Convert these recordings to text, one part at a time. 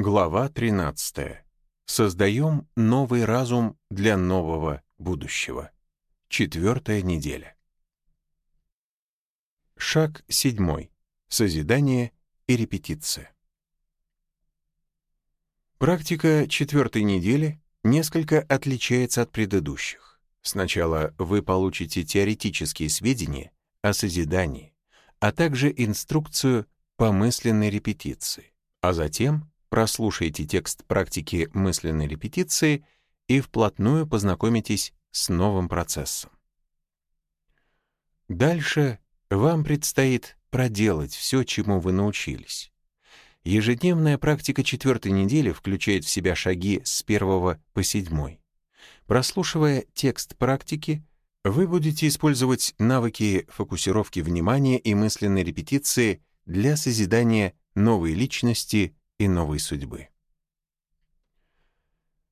Глава 13. Создаем новый разум для нового будущего. Четвертая неделя. Шаг седьмой. Созидание и репетиция. Практика четвертой недели несколько отличается от предыдущих. Сначала вы получите теоретические сведения о созидании, а также инструкцию по мысленной репетиции, а затем прослушайте текст практики мысленной репетиции и вплотную познакомитесь с новым процессом. Дальше вам предстоит проделать все, чему вы научились. Ежедневная практика четвертой недели включает в себя шаги с первого по седьмой. Прослушивая текст практики, вы будете использовать навыки фокусировки внимания и мысленной репетиции для созидания новой личности и новой судьбы.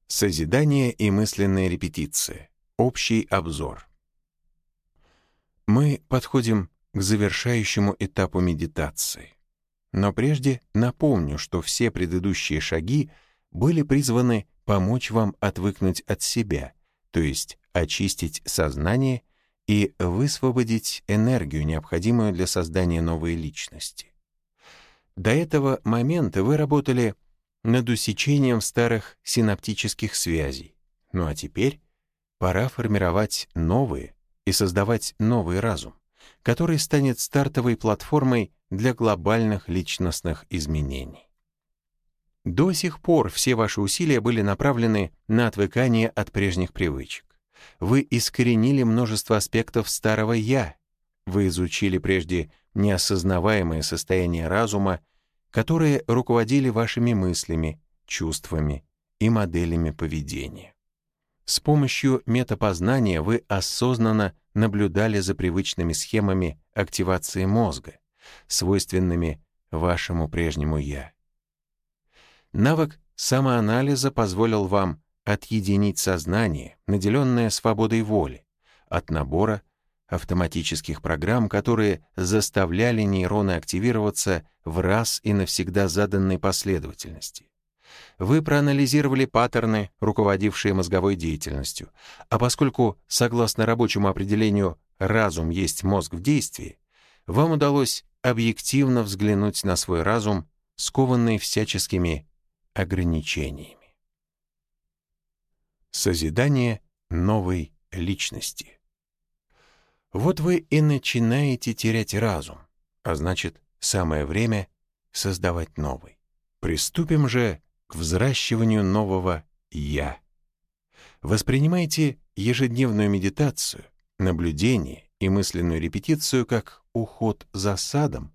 Созидание и мысленная репетиция. Общий обзор. Мы подходим к завершающему этапу медитации. Но прежде напомню, что все предыдущие шаги были призваны помочь вам отвыкнуть от себя, то есть очистить сознание и высвободить энергию, необходимую для создания новой личности. До этого момента вы работали над усечением старых синаптических связей. Ну а теперь пора формировать новые и создавать новый разум, который станет стартовой платформой для глобальных личностных изменений. До сих пор все ваши усилия были направлены на отвыкание от прежних привычек. Вы искоренили множество аспектов старого «я». Вы изучили прежде неосознаваемое состояние разума, которые руководили вашими мыслями, чувствами и моделями поведения. С помощью метапознания вы осознанно наблюдали за привычными схемами активации мозга, свойственными вашему прежнему «я». Навык самоанализа позволил вам отъединить сознание, наделенное свободой воли, от набора автоматических программ, которые заставляли нейроны активироваться в раз и навсегда заданной последовательности. Вы проанализировали паттерны, руководившие мозговой деятельностью, а поскольку, согласно рабочему определению, разум есть мозг в действии, вам удалось объективно взглянуть на свой разум, скованный всяческими ограничениями. Созидание новой личности. Вот вы и начинаете терять разум, а значит, самое время создавать новый. Приступим же к взращиванию нового «я». Воспринимайте ежедневную медитацию, наблюдение и мысленную репетицию как уход за садом,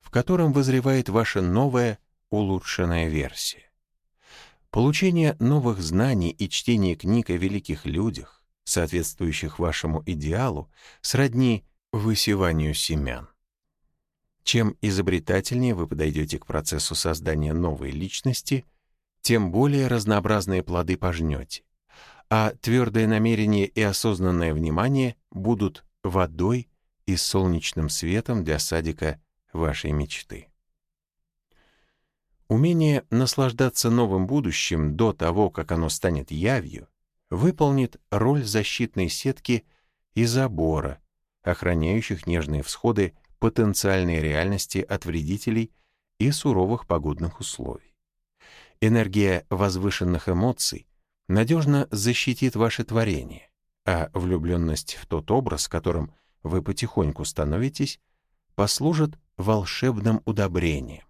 в котором вызревает ваша новая, улучшенная версия. Получение новых знаний и чтение книг о великих людях, соответствующих вашему идеалу, сродни высеванию семян. Чем изобретательнее вы подойдете к процессу создания новой личности, тем более разнообразные плоды пожнете, а твердое намерение и осознанное внимание будут водой и солнечным светом для садика вашей мечты. Умение наслаждаться новым будущим до того, как оно станет явью, выполнит роль защитной сетки и забора, охраняющих нежные всходы потенциальной реальности от вредителей и суровых погодных условий. Энергия возвышенных эмоций надежно защитит ваше творение, а влюбленность в тот образ, которым вы потихоньку становитесь, послужит волшебным удобрением.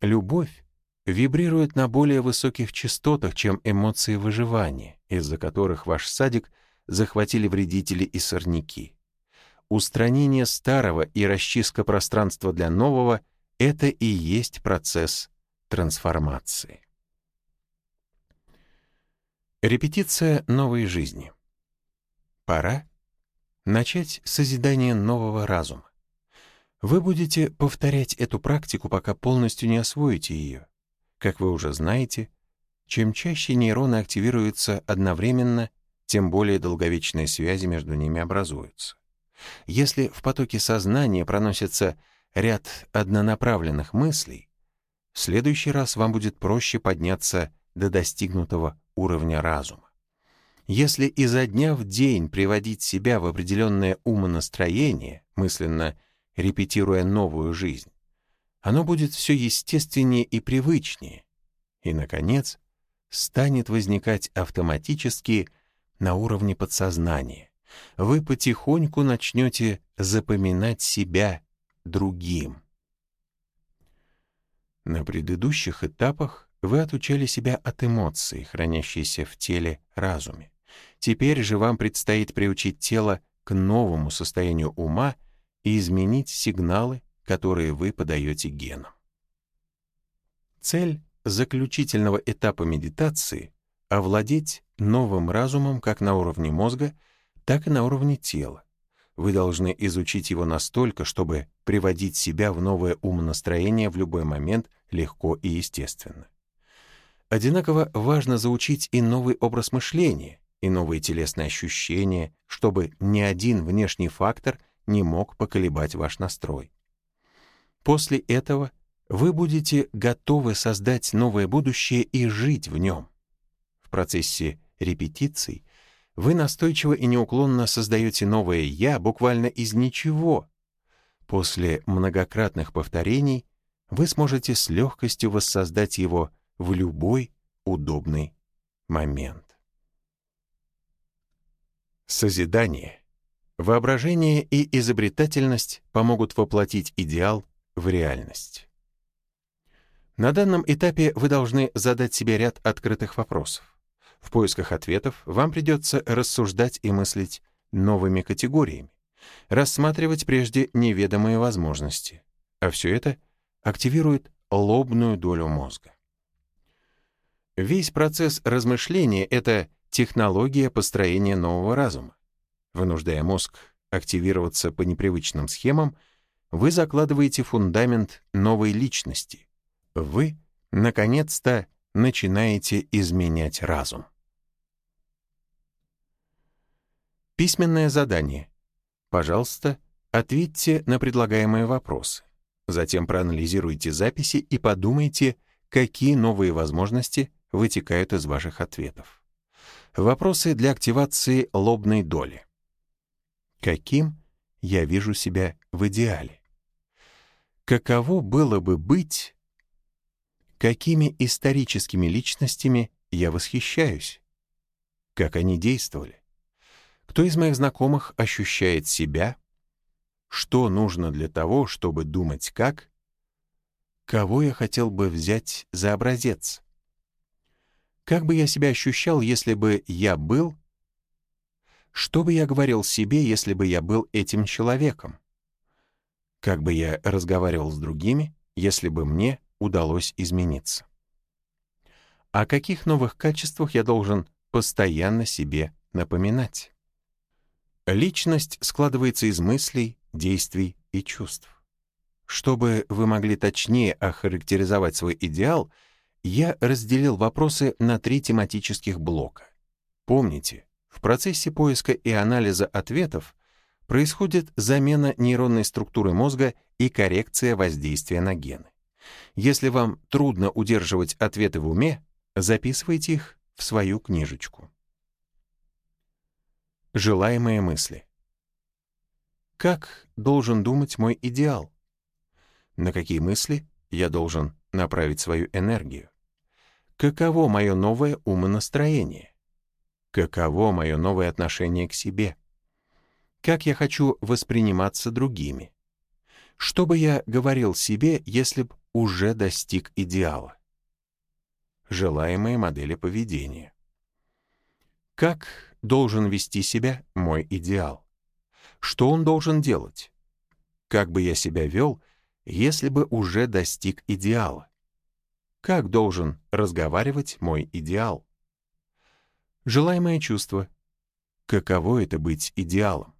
Любовь вибрирует на более высоких частотах, чем эмоции выживания, из-за которых ваш садик захватили вредители и сорняки. Устранение старого и расчистка пространства для нового — это и есть процесс трансформации. Репетиция новой жизни. Пора начать созидание нового разума. Вы будете повторять эту практику, пока полностью не освоите ее. Как вы уже знаете, чем чаще нейроны активируются одновременно, тем более долговечные связи между ними образуются. Если в потоке сознания проносится ряд однонаправленных мыслей, в следующий раз вам будет проще подняться до достигнутого уровня разума. Если изо дня в день приводить себя в определенное умонастроение, мысленно репетируя новую жизнь, оно будет все естественнее и привычнее. И, наконец, станет возникать автоматически на уровне подсознания. Вы потихоньку начнете запоминать себя другим. На предыдущих этапах вы отучали себя от эмоций, хранящейся в теле разуме. Теперь же вам предстоит приучить тело к новому состоянию ума и изменить сигналы, которые вы подаете генам. Цель заключительного этапа медитации — овладеть новым разумом как на уровне мозга, так и на уровне тела. Вы должны изучить его настолько, чтобы приводить себя в новое умонастроение в любой момент легко и естественно. Одинаково важно заучить и новый образ мышления, и новые телесные ощущения, чтобы ни один внешний фактор не мог поколебать ваш настрой. После этого вы будете готовы создать новое будущее и жить в нем. В процессе репетиций вы настойчиво и неуклонно создаете новое «я» буквально из ничего. После многократных повторений вы сможете с легкостью воссоздать его в любой удобный момент. Созидание, воображение и изобретательность помогут воплотить идеал в реальность. На данном этапе вы должны задать себе ряд открытых вопросов. В поисках ответов вам придется рассуждать и мыслить новыми категориями, рассматривать прежде неведомые возможности, а все это активирует лобную долю мозга. Весь процесс размышления — это технология построения нового разума. Вынуждая мозг активироваться по непривычным схемам, вы закладываете фундамент новой личности. Вы, наконец-то, начинаете изменять разум. Письменное задание. Пожалуйста, ответьте на предлагаемые вопросы. Затем проанализируйте записи и подумайте, какие новые возможности вытекают из ваших ответов. Вопросы для активации лобной доли. Каким я вижу себя в идеале? Каково было бы быть? Какими историческими личностями я восхищаюсь? Как они действовали? Кто из моих знакомых ощущает себя? Что нужно для того, чтобы думать как? Кого я хотел бы взять за образец? Как бы я себя ощущал, если бы я был? Что бы я говорил себе, если бы я был этим человеком? Как бы я разговаривал с другими, если бы мне удалось измениться? О каких новых качествах я должен постоянно себе напоминать? Личность складывается из мыслей, действий и чувств. Чтобы вы могли точнее охарактеризовать свой идеал, я разделил вопросы на три тематических блока. Помните, в процессе поиска и анализа ответов происходит замена нейронной структуры мозга и коррекция воздействия на гены. Если вам трудно удерживать ответы в уме, записывайте их в свою книжечку. Желаемые мысли. Как должен думать мой идеал? На какие мысли я должен направить свою энергию? Каково мое новое умонастроение? Каково мое новое отношение к себе? Как я хочу восприниматься другими? Что бы я говорил себе, если б уже достиг идеала? Желаемые модели поведения. Как должен вести себя мой идеал? Что он должен делать? Как бы я себя вел, если бы уже достиг идеала? Как должен разговаривать мой идеал? Желаемое чувство. Каково это быть идеалом?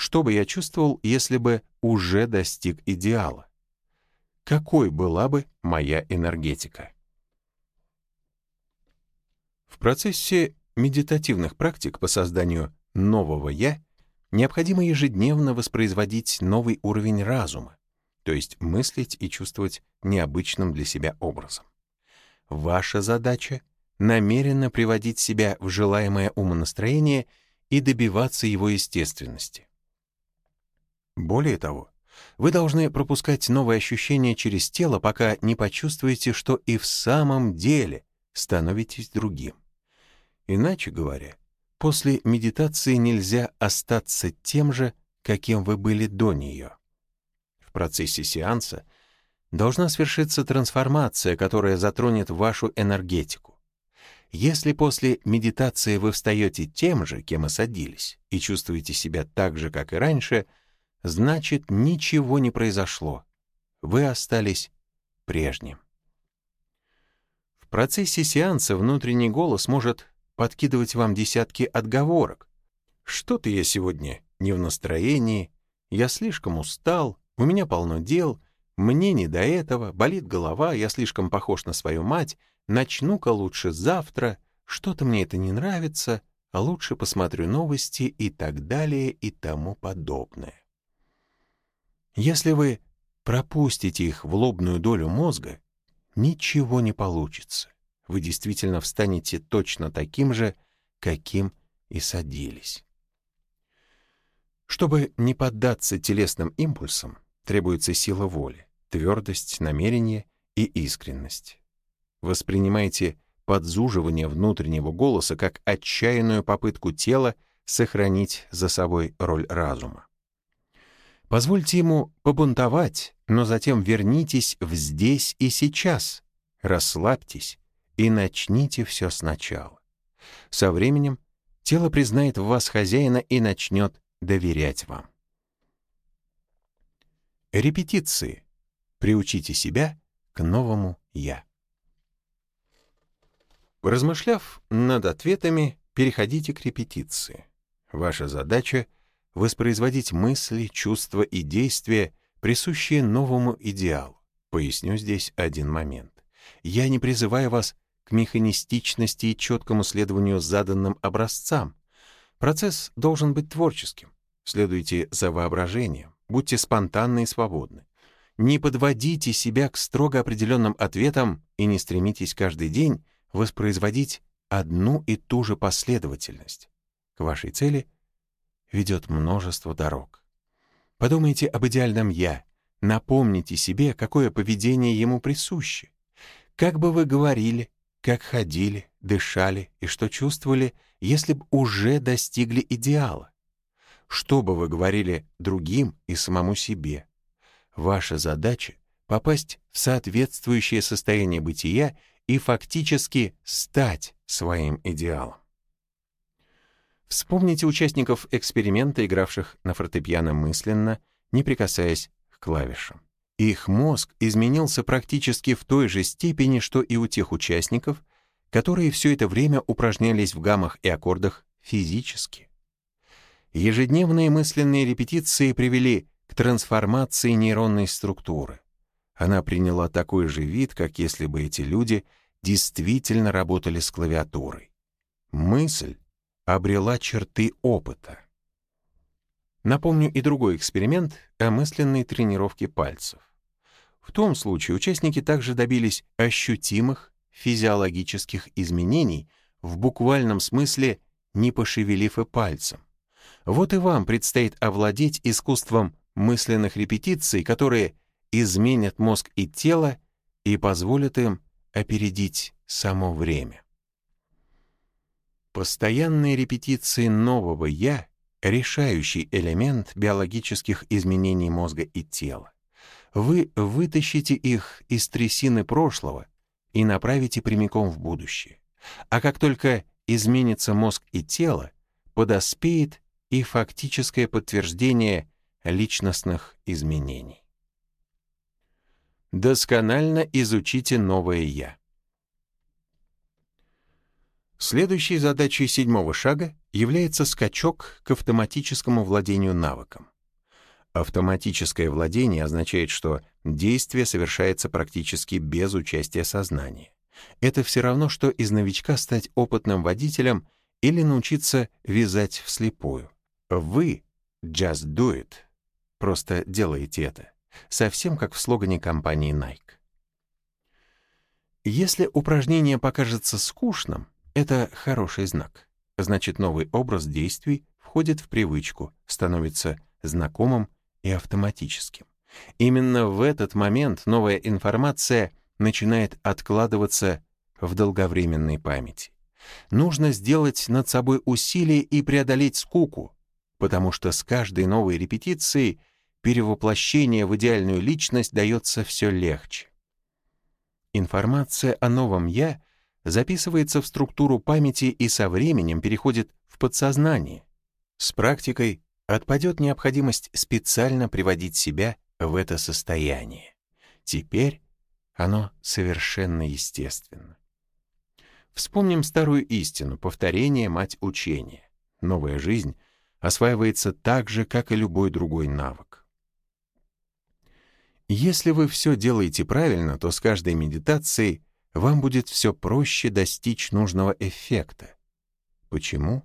Что бы я чувствовал, если бы уже достиг идеала? Какой была бы моя энергетика? В процессе медитативных практик по созданию нового «я» необходимо ежедневно воспроизводить новый уровень разума, то есть мыслить и чувствовать необычным для себя образом. Ваша задача — намеренно приводить себя в желаемое умонастроение и добиваться его естественности. Более того, вы должны пропускать новые ощущения через тело, пока не почувствуете, что и в самом деле становитесь другим. Иначе говоря, после медитации нельзя остаться тем же, каким вы были до нее. В процессе сеанса должна свершиться трансформация, которая затронет вашу энергетику. Если после медитации вы встаете тем же, кем и садились, и чувствуете себя так же, как и раньше — значит, ничего не произошло. Вы остались прежним. В процессе сеанса внутренний голос может подкидывать вам десятки отговорок. Что-то я сегодня не в настроении, я слишком устал, у меня полно дел, мне не до этого, болит голова, я слишком похож на свою мать, начну-ка лучше завтра, что-то мне это не нравится, а лучше посмотрю новости и так далее и тому подобное. Если вы пропустите их в лобную долю мозга, ничего не получится. Вы действительно встанете точно таким же, каким и садились. Чтобы не поддаться телесным импульсам, требуется сила воли, твердость намерения и искренность. Воспринимайте подзуживание внутреннего голоса как отчаянную попытку тела сохранить за собой роль разума. Позвольте ему побунтовать, но затем вернитесь в здесь и сейчас, расслабьтесь и начните все сначала. Со временем тело признает в вас хозяина и начнет доверять вам. Репетиции. Приучите себя к новому «я». Размышляв над ответами, переходите к репетиции. Ваша задача — воспроизводить мысли, чувства и действия, присущие новому идеалу. Поясню здесь один момент. Я не призываю вас к механистичности и четкому следованию заданным образцам. Процесс должен быть творческим. Следуйте за воображением, будьте спонтанны и свободны. Не подводите себя к строго определенным ответам и не стремитесь каждый день воспроизводить одну и ту же последовательность. К вашей цели — ведет множество дорог. Подумайте об идеальном «я», напомните себе, какое поведение ему присуще. Как бы вы говорили, как ходили, дышали и что чувствовали, если бы уже достигли идеала? Что бы вы говорили другим и самому себе? Ваша задача — попасть в соответствующее состояние бытия и фактически стать своим идеалом. Вспомните участников эксперимента, игравших на фортепиано мысленно, не прикасаясь к клавишам. Их мозг изменился практически в той же степени, что и у тех участников, которые все это время упражнялись в гаммах и аккордах физически. Ежедневные мысленные репетиции привели к трансформации нейронной структуры. Она приняла такой же вид, как если бы эти люди действительно работали с клавиатурой. Мысль обрела черты опыта. Напомню и другой эксперимент о мысленной тренировке пальцев. В том случае участники также добились ощутимых физиологических изменений, в буквальном смысле не пошевелив и пальцем. Вот и вам предстоит овладеть искусством мысленных репетиций, которые изменят мозг и тело и позволят им опередить само время. Постоянные репетиции нового «я» — решающий элемент биологических изменений мозга и тела. Вы вытащите их из трясины прошлого и направите прямиком в будущее. А как только изменится мозг и тело, подоспеет и фактическое подтверждение личностных изменений. Досконально изучите новое «я». Следующей задачей седьмого шага является скачок к автоматическому владению навыком. Автоматическое владение означает, что действие совершается практически без участия сознания. Это все равно, что из новичка стать опытным водителем или научиться вязать вслепую. Вы just do it. Просто делаете это. Совсем как в слогане компании Nike. Если упражнение покажется скучным, это хороший знак. Значит, новый образ действий входит в привычку, становится знакомым и автоматическим. Именно в этот момент новая информация начинает откладываться в долговременной памяти. Нужно сделать над собой усилие и преодолеть скуку, потому что с каждой новой репетицией перевоплощение в идеальную личность дается все легче. Информация о новом «я» записывается в структуру памяти и со временем переходит в подсознание. С практикой отпадет необходимость специально приводить себя в это состояние. Теперь оно совершенно естественно. Вспомним старую истину, повторение — мать учения. Новая жизнь осваивается так же, как и любой другой навык. Если вы все делаете правильно, то с каждой медитацией вам будет все проще достичь нужного эффекта. Почему?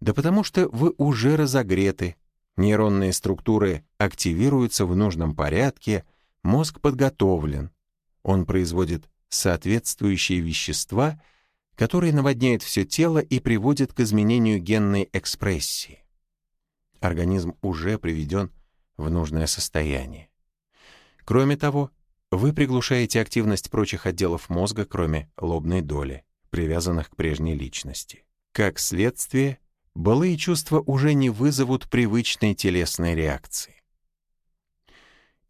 Да потому что вы уже разогреты, нейронные структуры активируются в нужном порядке, мозг подготовлен. Он производит соответствующие вещества — который наводняет все тело и приводит к изменению генной экспрессии. Организм уже приведен в нужное состояние. Кроме того, вы приглушаете активность прочих отделов мозга, кроме лобной доли, привязанных к прежней личности. Как следствие, былые чувства уже не вызовут привычной телесной реакции.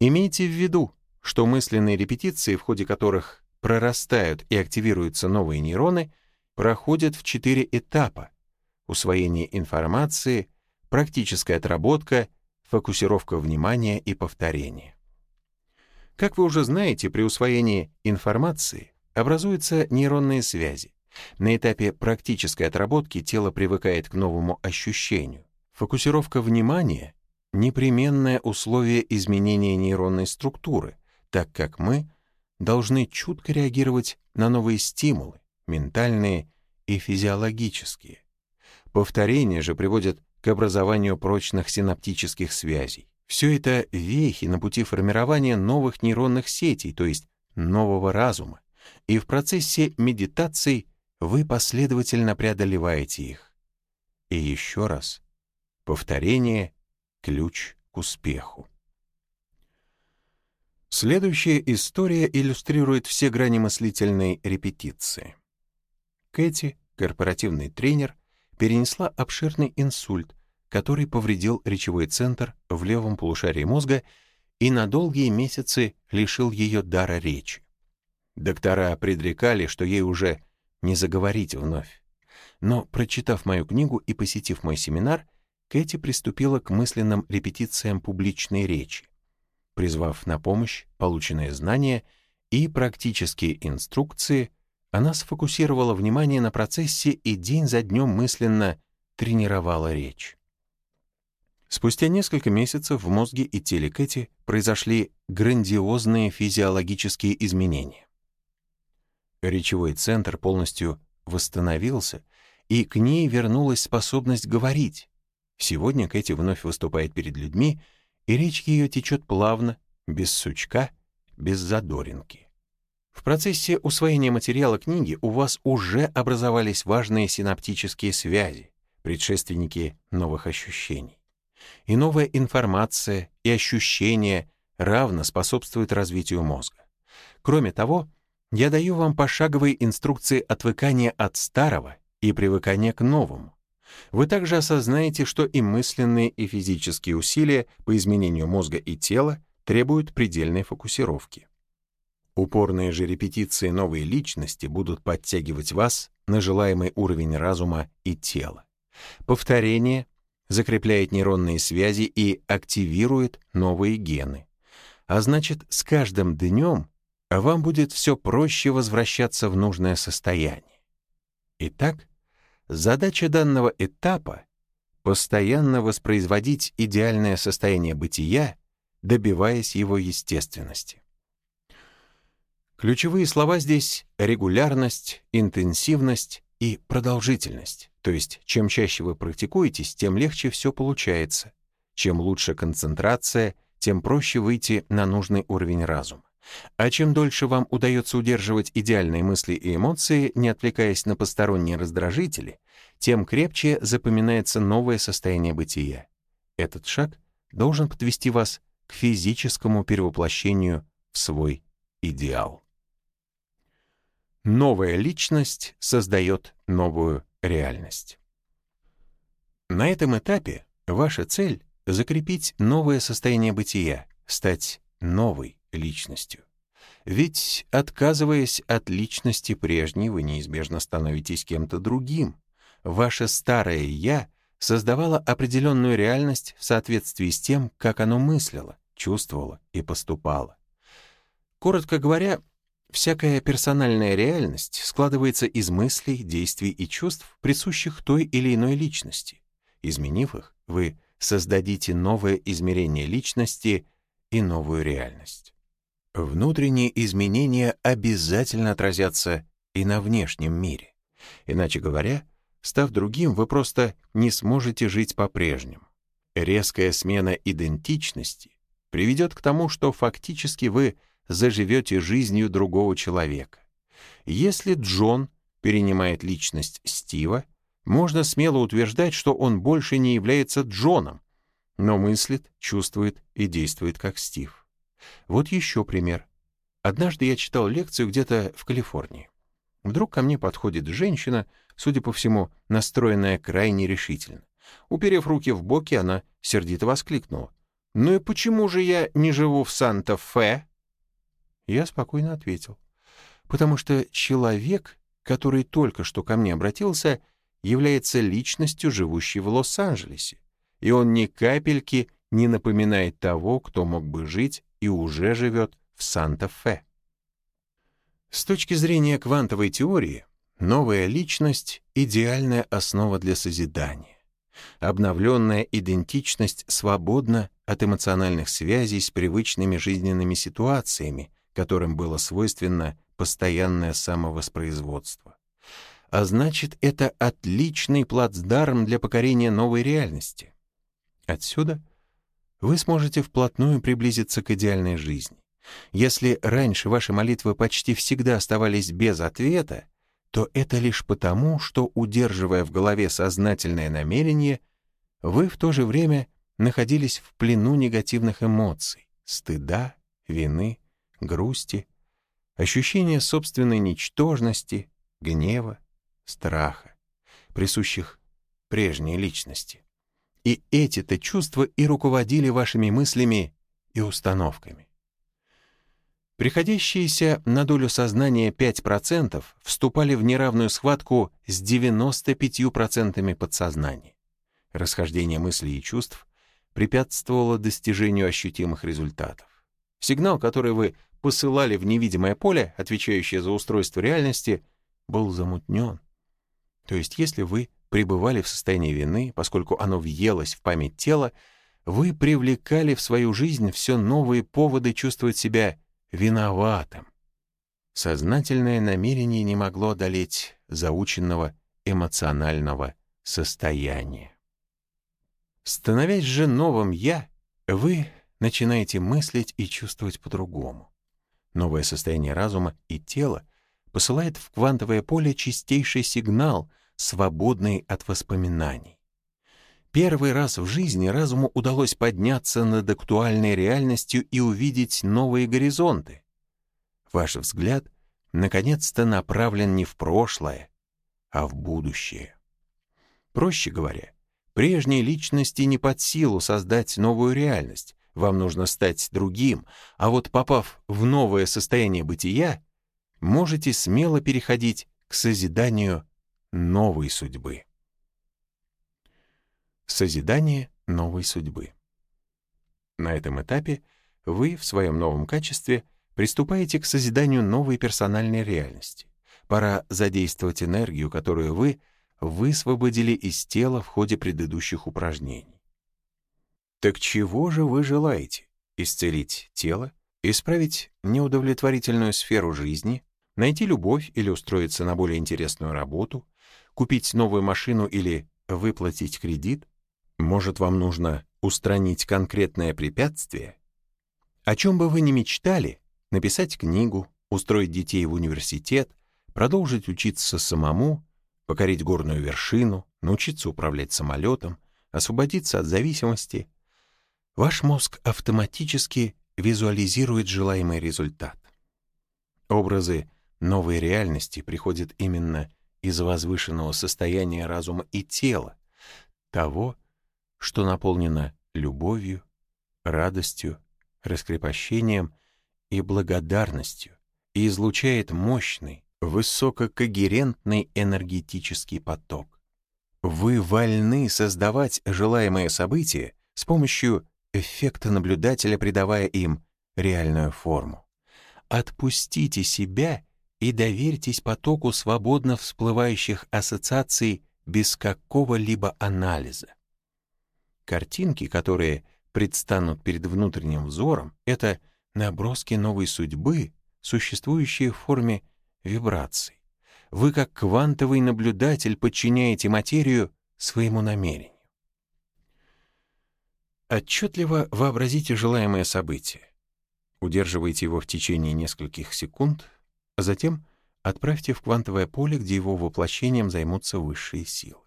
Имейте в виду, что мысленные репетиции, в ходе которых прорастают и активируются новые нейроны, проходят в четыре этапа — усвоение информации, практическая отработка, фокусировка внимания и повторение. Как вы уже знаете, при усвоении информации образуются нейронные связи. На этапе практической отработки тело привыкает к новому ощущению. Фокусировка внимания — непременное условие изменения нейронной структуры, так как мы должны чутко реагировать на новые стимулы, ментальные и физиологические. Повторение же приводит к образованию прочных синаптических связей. Все это вехи на пути формирования новых нейронных сетей, то есть нового разума, и в процессе медитаций вы последовательно преодолеваете их. И еще раз, повторение — ключ к успеху. Следующая история иллюстрирует все грани мыслительной репетиции. Кэти, корпоративный тренер, перенесла обширный инсульт, который повредил речевой центр в левом полушарии мозга и на долгие месяцы лишил ее дара речи. Доктора предрекали, что ей уже не заговорить вновь. Но, прочитав мою книгу и посетив мой семинар, Кэти приступила к мысленным репетициям публичной речи призвав на помощь полученные знания и практические инструкции, она сфокусировала внимание на процессе и день за днем мысленно тренировала речь. Спустя несколько месяцев в мозге и теле Кэти произошли грандиозные физиологические изменения. Речевой центр полностью восстановился, и к ней вернулась способность говорить. Сегодня Кэти вновь выступает перед людьми и речь ее течет плавно, без сучка, без задоринки. В процессе усвоения материала книги у вас уже образовались важные синаптические связи, предшественники новых ощущений. И новая информация и ощущения равно способствуют развитию мозга. Кроме того, я даю вам пошаговые инструкции отвыкания от старого и привыкания к новому. Вы также осознаете, что и мысленные, и физические усилия по изменению мозга и тела требуют предельной фокусировки. Упорные же репетиции новой личности будут подтягивать вас на желаемый уровень разума и тела. Повторение закрепляет нейронные связи и активирует новые гены. А значит, с каждым днем вам будет все проще возвращаться в нужное состояние. Итак, Задача данного этапа — постоянно воспроизводить идеальное состояние бытия, добиваясь его естественности. Ключевые слова здесь — регулярность, интенсивность и продолжительность. То есть, чем чаще вы практикуетесь, тем легче все получается. Чем лучше концентрация, тем проще выйти на нужный уровень разума. А чем дольше вам удается удерживать идеальные мысли и эмоции, не отвлекаясь на посторонние раздражители, тем крепче запоминается новое состояние бытия. Этот шаг должен подвести вас к физическому перевоплощению в свой идеал. Новая личность создает новую реальность. На этом этапе ваша цель — закрепить новое состояние бытия, стать новой личностью. Ведь, отказываясь от личности прежней, вы неизбежно становитесь кем-то другим. Ваше старое «я» создавало определенную реальность в соответствии с тем, как оно мыслило, чувствовало и поступало. Коротко говоря, всякая персональная реальность складывается из мыслей, действий и чувств, присущих той или иной личности. Изменив их, вы создадите новое измерение личности и новую реальность. Внутренние изменения обязательно отразятся и на внешнем мире. Иначе говоря, став другим, вы просто не сможете жить по-прежнему. Резкая смена идентичности приведет к тому, что фактически вы заживете жизнью другого человека. Если Джон перенимает личность Стива, можно смело утверждать, что он больше не является Джоном, но мыслит, чувствует и действует как Стив. Вот еще пример. Однажды я читал лекцию где-то в Калифорнии. Вдруг ко мне подходит женщина, судя по всему, настроенная крайне решительно. Уперев руки в боки, она сердито воскликнула. «Ну и почему же я не живу в Санта-Фе?» Я спокойно ответил. «Потому что человек, который только что ко мне обратился, является личностью, живущей в Лос-Анджелесе и он ни капельки не напоминает того, кто мог бы жить и уже живет в Санта-Фе. С точки зрения квантовой теории, новая личность — идеальная основа для созидания. Обновленная идентичность свободна от эмоциональных связей с привычными жизненными ситуациями, которым было свойственно постоянное самовоспроизводство. А значит, это отличный плацдарм для покорения новой реальности. Отсюда вы сможете вплотную приблизиться к идеальной жизни. Если раньше ваши молитвы почти всегда оставались без ответа, то это лишь потому, что, удерживая в голове сознательное намерение, вы в то же время находились в плену негативных эмоций, стыда, вины, грусти, ощущения собственной ничтожности, гнева, страха, присущих прежней личности. И эти-то чувства и руководили вашими мыслями и установками. Приходящиеся на долю сознания 5% вступали в неравную схватку с 95% подсознания. Расхождение мыслей и чувств препятствовало достижению ощутимых результатов. Сигнал, который вы посылали в невидимое поле, отвечающее за устройство реальности, был замутнен. То есть если вы пребывали в состоянии вины, поскольку оно въелось в память тела, вы привлекали в свою жизнь все новые поводы чувствовать себя виноватым. Сознательное намерение не могло одолеть заученного эмоционального состояния. Становясь же новым «я», вы начинаете мыслить и чувствовать по-другому. Новое состояние разума и тела посылает в квантовое поле чистейший сигнал — свободный от воспоминаний. Первый раз в жизни разуму удалось подняться над актуальной реальностью и увидеть новые горизонты. Ваш взгляд наконец-то направлен не в прошлое, а в будущее. Проще говоря, прежней личности не под силу создать новую реальность, вам нужно стать другим, а вот попав в новое состояние бытия, можете смело переходить к созиданию новой судьбы. Созидание новой судьбы. На этом этапе вы в своем новом качестве приступаете к созиданию новой персональной реальности. Пора задействовать энергию, которую вы высвободили из тела в ходе предыдущих упражнений. Так чего же вы желаете? Исцелить тело, исправить неудовлетворительную сферу жизни, найти любовь или устроиться на более интересную работу, купить новую машину или выплатить кредит? Может, вам нужно устранить конкретное препятствие? О чем бы вы ни мечтали, написать книгу, устроить детей в университет, продолжить учиться самому, покорить горную вершину, научиться управлять самолетом, освободиться от зависимости, ваш мозг автоматически визуализирует желаемый результат. Образы новой реальности приходят именно из возвышенного состояния разума и тела, того, что наполнено любовью, радостью, раскрепощением и благодарностью и излучает мощный, высококогерентный энергетический поток. Вы вольны создавать желаемые события с помощью эффекта наблюдателя, придавая им реальную форму. Отпустите себя и доверьтесь потоку свободно всплывающих ассоциаций без какого-либо анализа. Картинки, которые предстанут перед внутренним взором, это наброски новой судьбы, существующие в форме вибраций. Вы, как квантовый наблюдатель, подчиняете материю своему намерению. Отчетливо вообразите желаемое событие. Удерживайте его в течение нескольких секунд, а затем отправьте в квантовое поле, где его воплощением займутся высшие силы.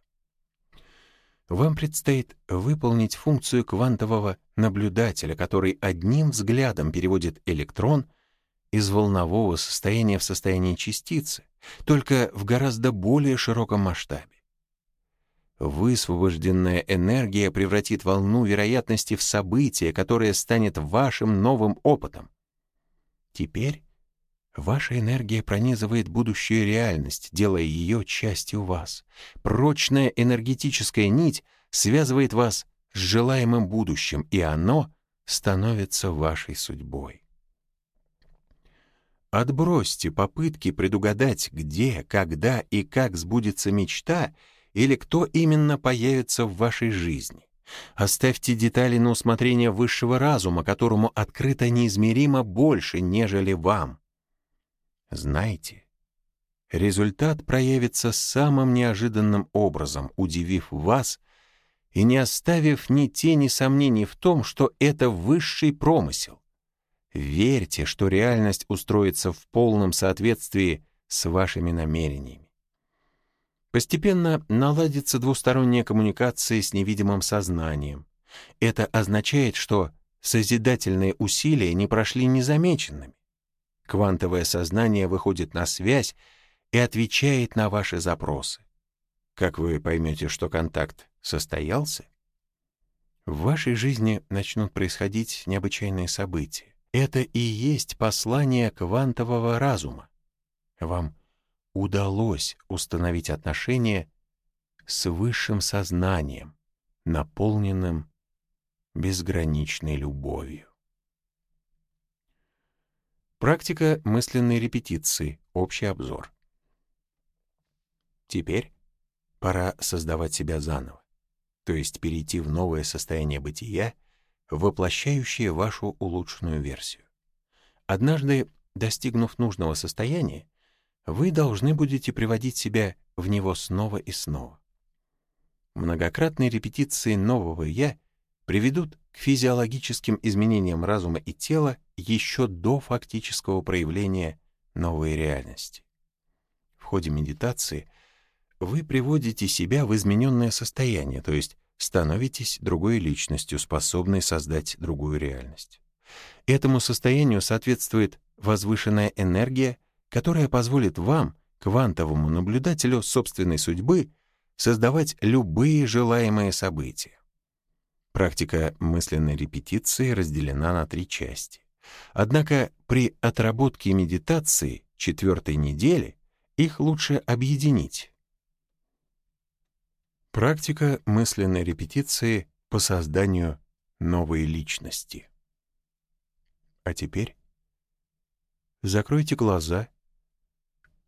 Вам предстоит выполнить функцию квантового наблюдателя, который одним взглядом переводит электрон из волнового состояния в состояние частицы, только в гораздо более широком масштабе. Высвобожденная энергия превратит волну вероятности в событие, которое станет вашим новым опытом. Теперь ваша энергия пронизывает будущую реальность, делая ее частью вас. Прочная энергетическая нить связывает вас с желаемым будущим, и оно становится вашей судьбой. Отбросьте попытки предугадать, где, когда и как сбудется мечта или кто именно появится в вашей жизни. Оставьте детали на усмотрение высшего разума, которому открыто неизмеримо больше, нежели вам. Знайте, результат проявится самым неожиданным образом, удивив вас и не оставив ни тени сомнений в том, что это высший промысел. Верьте, что реальность устроится в полном соответствии с вашими намерениями. Постепенно наладится двусторонняя коммуникация с невидимым сознанием. Это означает, что созидательные усилия не прошли незамеченными. Квантовое сознание выходит на связь и отвечает на ваши запросы. Как вы поймете, что контакт состоялся? В вашей жизни начнут происходить необычайные события. Это и есть послание квантового разума. Вам удалось установить отношения с высшим сознанием, наполненным безграничной любовью. Практика мысленной репетиции. Общий обзор. Теперь пора создавать себя заново, то есть перейти в новое состояние бытия — воплощающее вашу улучшенную версию. Однажды, достигнув нужного состояния, вы должны будете приводить себя в него снова и снова. Многократные репетиции нового «я» приведут к физиологическим изменениям разума и тела еще до фактического проявления новой реальности. В ходе медитации вы приводите себя в измененное состояние, то есть становитесь другой личностью, способной создать другую реальность. Этому состоянию соответствует возвышенная энергия, которая позволит вам, квантовому наблюдателю собственной судьбы, создавать любые желаемые события. Практика мысленной репетиции разделена на три части. Однако при отработке медитации четвертой недели их лучше объединить, Практика мысленной репетиции по созданию новой личности. А теперь закройте глаза,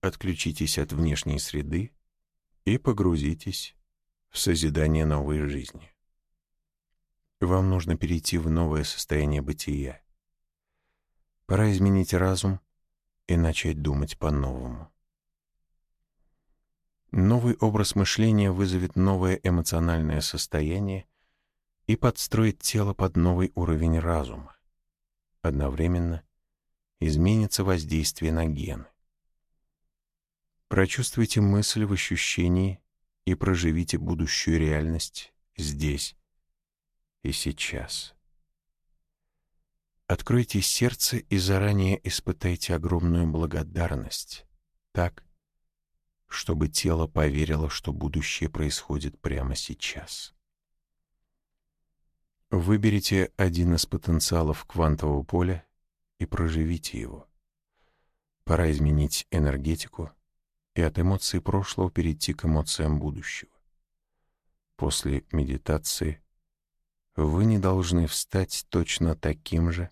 отключитесь от внешней среды и погрузитесь в созидание новой жизни. Вам нужно перейти в новое состояние бытия. Пора изменить разум и начать думать по-новому. Новый образ мышления вызовет новое эмоциональное состояние и подстроит тело под новый уровень разума. Одновременно изменится воздействие на гены. Прочувствуйте мысль в ощущении и проживите будущую реальность здесь и сейчас. Откройте сердце и заранее испытайте огромную благодарность, так, чтобы тело поверило, что будущее происходит прямо сейчас. Выберите один из потенциалов квантового поля и проживите его. Пора изменить энергетику и от эмоций прошлого перейти к эмоциям будущего. После медитации вы не должны встать точно таким же,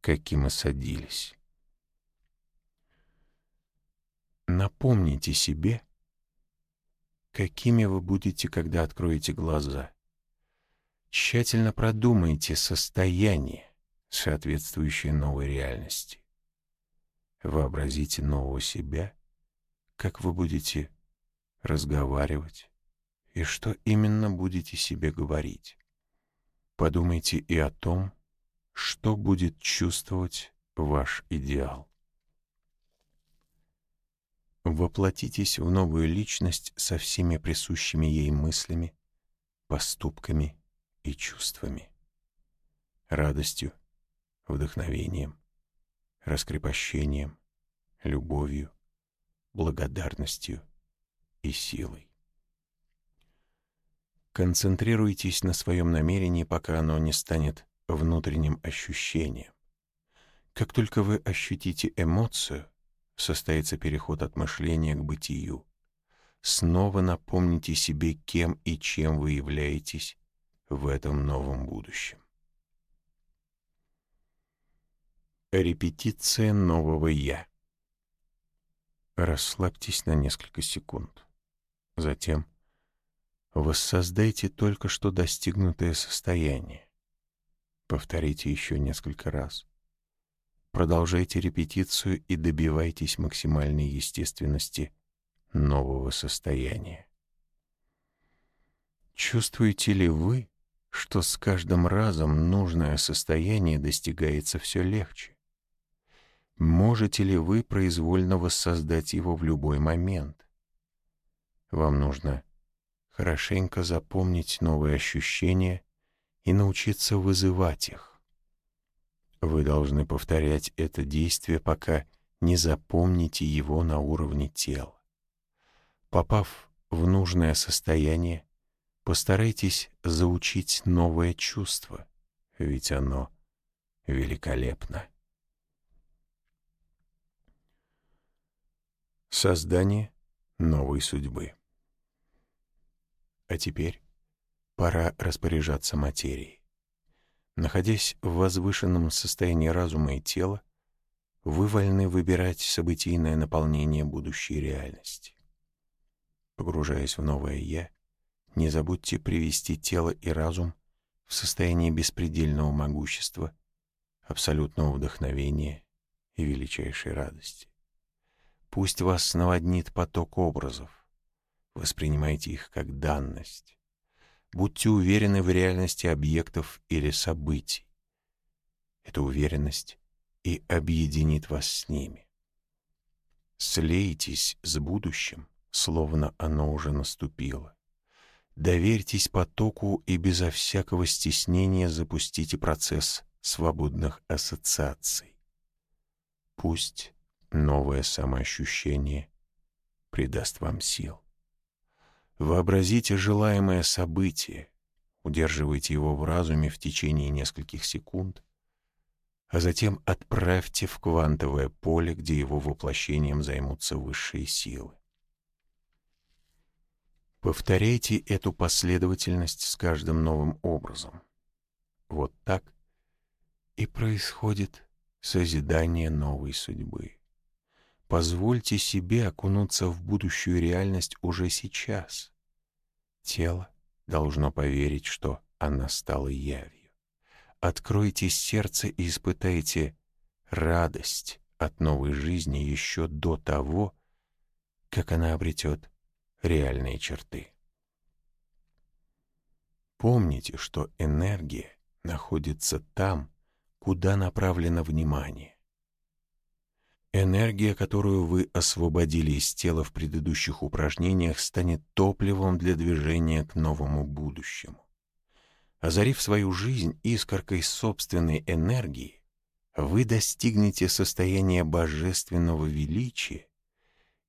каким и садились. Напомните себе, какими вы будете, когда откроете глаза. Тщательно продумайте состояние, соответствующее новой реальности. Вообразите нового себя, как вы будете разговаривать и что именно будете себе говорить. Подумайте и о том, что будет чувствовать ваш идеал. Воплотитесь в новую личность со всеми присущими ей мыслями, поступками и чувствами. Радостью, вдохновением, раскрепощением, любовью, благодарностью и силой. Концентрируйтесь на своем намерении, пока оно не станет внутренним ощущением. Как только вы ощутите эмоцию, состоится переход от мышления к бытию. Снова напомните себе, кем и чем вы являетесь в этом новом будущем. Репетиция нового «я». Расслабьтесь на несколько секунд. Затем воссоздайте только что достигнутое состояние. Повторите еще несколько раз. Продолжайте репетицию и добивайтесь максимальной естественности нового состояния. Чувствуете ли вы, что с каждым разом нужное состояние достигается все легче? Можете ли вы произвольно воссоздать его в любой момент? Вам нужно хорошенько запомнить новые ощущения и научиться вызывать их. Вы должны повторять это действие, пока не запомните его на уровне тела. Попав в нужное состояние, постарайтесь заучить новое чувство, ведь оно великолепно. Создание новой судьбы. А теперь пора распоряжаться материей. Находясь в возвышенном состоянии разума и тела, вы вольны выбирать событийное наполнение будущей реальности. Погружаясь в новое «Я», не забудьте привести тело и разум в состояние беспредельного могущества, абсолютного вдохновения и величайшей радости. Пусть вас наводнит поток образов. Воспринимайте их как данность. Будьте уверены в реальности объектов или событий. Эта уверенность и объединит вас с ними. Слейтесь с будущим, словно оно уже наступило. Доверьтесь потоку и безо всякого стеснения запустите процесс свободных ассоциаций. Пусть Новое самоощущение придаст вам сил. Вообразите желаемое событие, удерживайте его в разуме в течение нескольких секунд, а затем отправьте в квантовое поле, где его воплощением займутся высшие силы. Повторяйте эту последовательность с каждым новым образом. Вот так и происходит созидание новой судьбы. Позвольте себе окунуться в будущую реальность уже сейчас. Тело должно поверить, что она стала явью. Откройте сердце и испытайте радость от новой жизни еще до того, как она обретет реальные черты. Помните, что энергия находится там, куда направлено внимание. Энергия, которую вы освободили из тела в предыдущих упражнениях, станет топливом для движения к новому будущему. Озарив свою жизнь искоркой собственной энергии, вы достигнете состояния божественного величия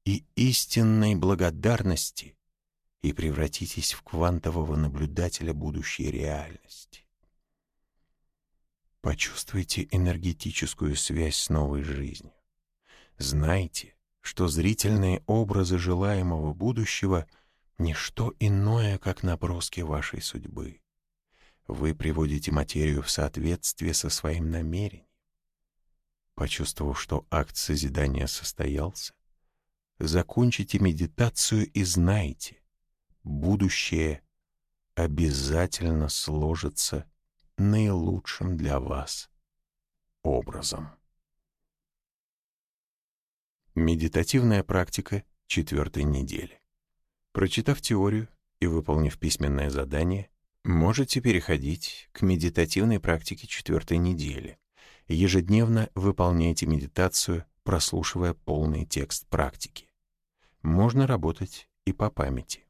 и истинной благодарности и превратитесь в квантового наблюдателя будущей реальности. Почувствуйте энергетическую связь с новой жизнью. Знайте, что зрительные образы желаемого будущего — ничто иное, как наброски вашей судьбы. Вы приводите материю в соответствие со своим намерением. Почувствовав, что акт созидания состоялся, закончите медитацию и знайте, будущее обязательно сложится наилучшим для вас образом. Медитативная практика четвертой недели. Прочитав теорию и выполнив письменное задание, можете переходить к медитативной практике четвертой недели. Ежедневно выполняйте медитацию, прослушивая полный текст практики. Можно работать и по памяти.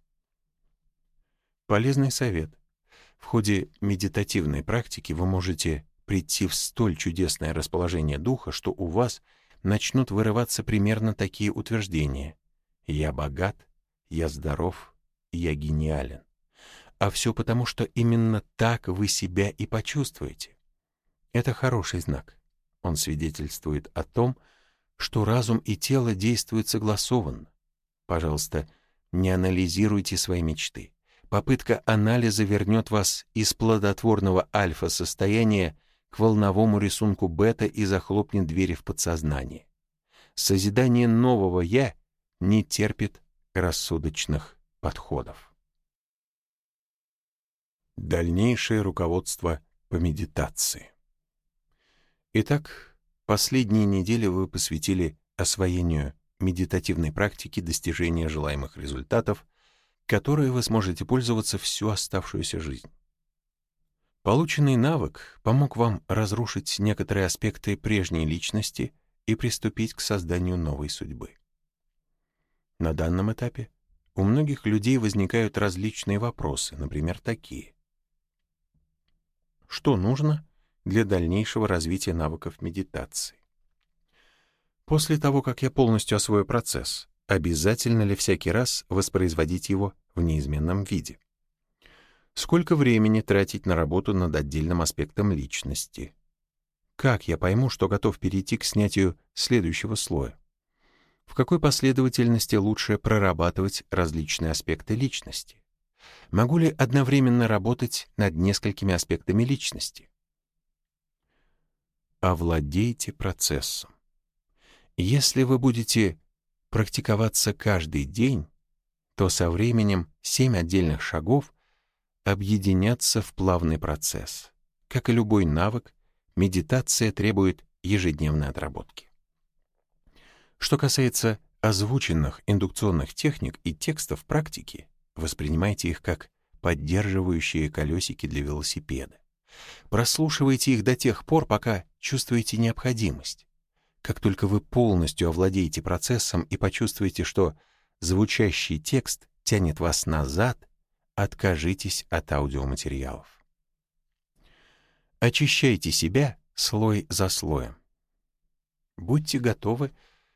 Полезный совет. В ходе медитативной практики вы можете прийти в столь чудесное расположение духа, что у вас – начнут вырываться примерно такие утверждения. «Я богат», «Я здоров», «Я гениален». А все потому, что именно так вы себя и почувствуете. Это хороший знак. Он свидетельствует о том, что разум и тело действуют согласованно. Пожалуйста, не анализируйте свои мечты. Попытка анализа вернет вас из плодотворного альфа-состояния к волновому рисунку бета и захлопнет двери в подсознание. Созидание нового «я» не терпит рассудочных подходов. Дальнейшее руководство по медитации. Итак, последние недели вы посвятили освоению медитативной практики достижения желаемых результатов, которые вы сможете пользоваться всю оставшуюся жизнь. Полученный навык помог вам разрушить некоторые аспекты прежней личности и приступить к созданию новой судьбы. На данном этапе у многих людей возникают различные вопросы, например, такие. Что нужно для дальнейшего развития навыков медитации? После того, как я полностью освою процесс, обязательно ли всякий раз воспроизводить его в неизменном виде? Сколько времени тратить на работу над отдельным аспектом личности? Как я пойму, что готов перейти к снятию следующего слоя? В какой последовательности лучше прорабатывать различные аспекты личности? Могу ли одновременно работать над несколькими аспектами личности? Овладейте процессом. Если вы будете практиковаться каждый день, то со временем семь отдельных шагов объединятся в плавный процесс. Как и любой навык, медитация требует ежедневной отработки. Что касается озвученных индукционных техник и текстов практики, воспринимайте их как поддерживающие колесики для велосипеда. Прослушивайте их до тех пор, пока чувствуете необходимость. Как только вы полностью овладеете процессом и почувствуете, что звучащий текст тянет вас назад, откажитесь от аудиоматериалов. Очищайте себя слой за слоем. Будьте готовы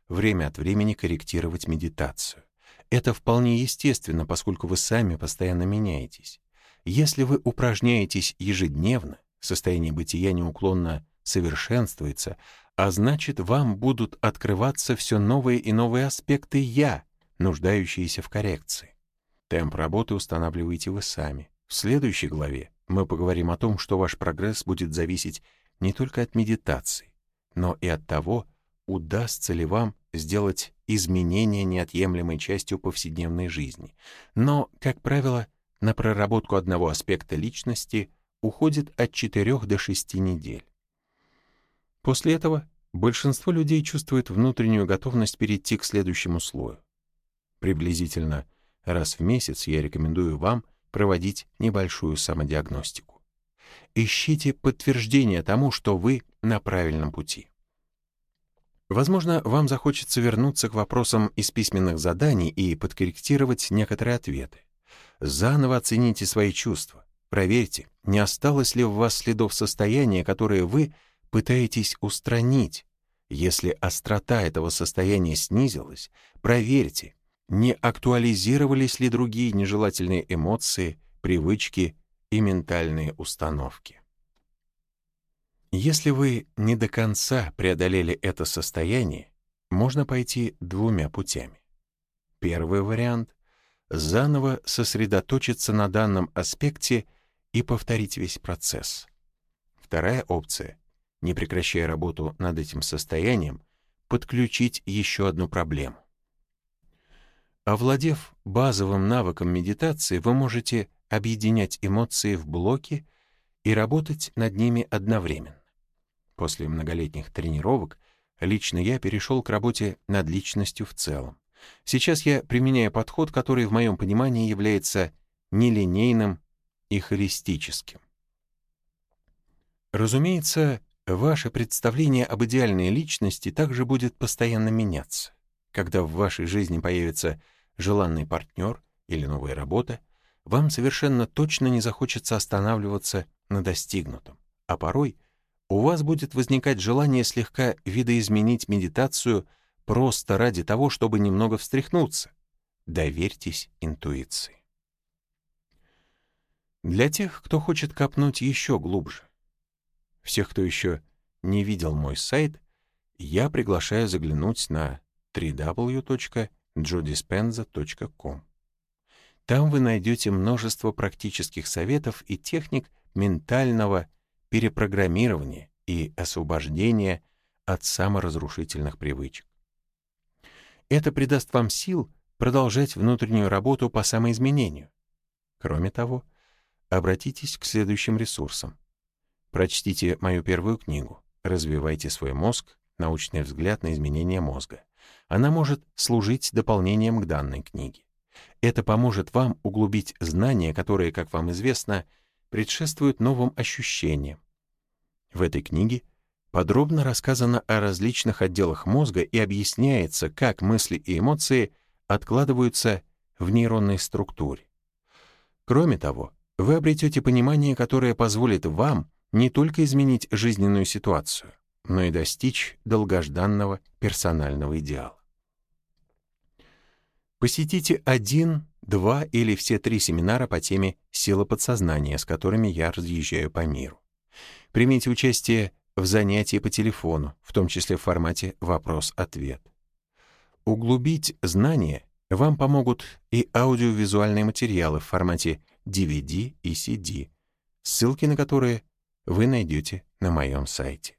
время от времени корректировать медитацию. Это вполне естественно, поскольку вы сами постоянно меняетесь. Если вы упражняетесь ежедневно, состояние бытия неуклонно совершенствуется, а значит, вам будут открываться все новые и новые аспекты «я», нуждающиеся в коррекции. Темп работы устанавливаете вы сами. В следующей главе мы поговорим о том, что ваш прогресс будет зависеть не только от медитации, но и от того, удастся ли вам сделать изменения неотъемлемой частью повседневной жизни. Но, как правило, на проработку одного аспекта личности уходит от 4 до 6 недель. После этого большинство людей чувствует внутреннюю готовность перейти к следующему слою. Приблизительно Раз в месяц я рекомендую вам проводить небольшую самодиагностику. Ищите подтверждение тому, что вы на правильном пути. Возможно, вам захочется вернуться к вопросам из письменных заданий и подкорректировать некоторые ответы. Заново оцените свои чувства. Проверьте, не осталось ли в вас следов состояния, которые вы пытаетесь устранить. Если острота этого состояния снизилась, проверьте, не актуализировались ли другие нежелательные эмоции, привычки и ментальные установки. Если вы не до конца преодолели это состояние, можно пойти двумя путями. Первый вариант — заново сосредоточиться на данном аспекте и повторить весь процесс. Вторая опция — не прекращая работу над этим состоянием, подключить еще одну проблему. Овладев базовым навыком медитации, вы можете объединять эмоции в блоки и работать над ними одновременно. После многолетних тренировок лично я перешел к работе над личностью в целом. Сейчас я применяю подход, который в моем понимании является нелинейным и холистическим. Разумеется, ваше представление об идеальной личности также будет постоянно меняться. Когда в вашей жизни появится желанный партнер или новая работа, вам совершенно точно не захочется останавливаться на достигнутом, а порой — у вас будет возникать желание слегка видоизменить медитацию просто ради того, чтобы немного встряхнуться. Доверьтесь интуиции. Для тех, кто хочет копнуть еще глубже, всех, кто еще не видел мой сайт, я приглашаю заглянуть на www.jodispenza.com. Там вы найдете множество практических советов и техник ментального перепрограммирования и освобождения от саморазрушительных привычек. Это придаст вам сил продолжать внутреннюю работу по самоизменению. Кроме того, обратитесь к следующим ресурсам. Прочтите мою первую книгу «Развивайте свой мозг. Научный взгляд на изменение мозга». Она может служить дополнением к данной книге. Это поможет вам углубить знания, которые, как вам известно, предшествуют новым ощущениям. В этой книге подробно рассказано о различных отделах мозга и объясняется, как мысли и эмоции откладываются в нейронной структуре. Кроме того, вы обретете понимание, которое позволит вам не только изменить жизненную ситуацию, но и достичь долгожданного персонального идеала. Посетите один, два или все три семинара по теме «Сила подсознания», с которыми я разъезжаю по миру. Примите участие в занятии по телефону, в том числе в формате «вопрос-ответ». Углубить знания вам помогут и аудиовизуальные материалы в формате DVD и CD, ссылки на которые вы найдете на моем сайте.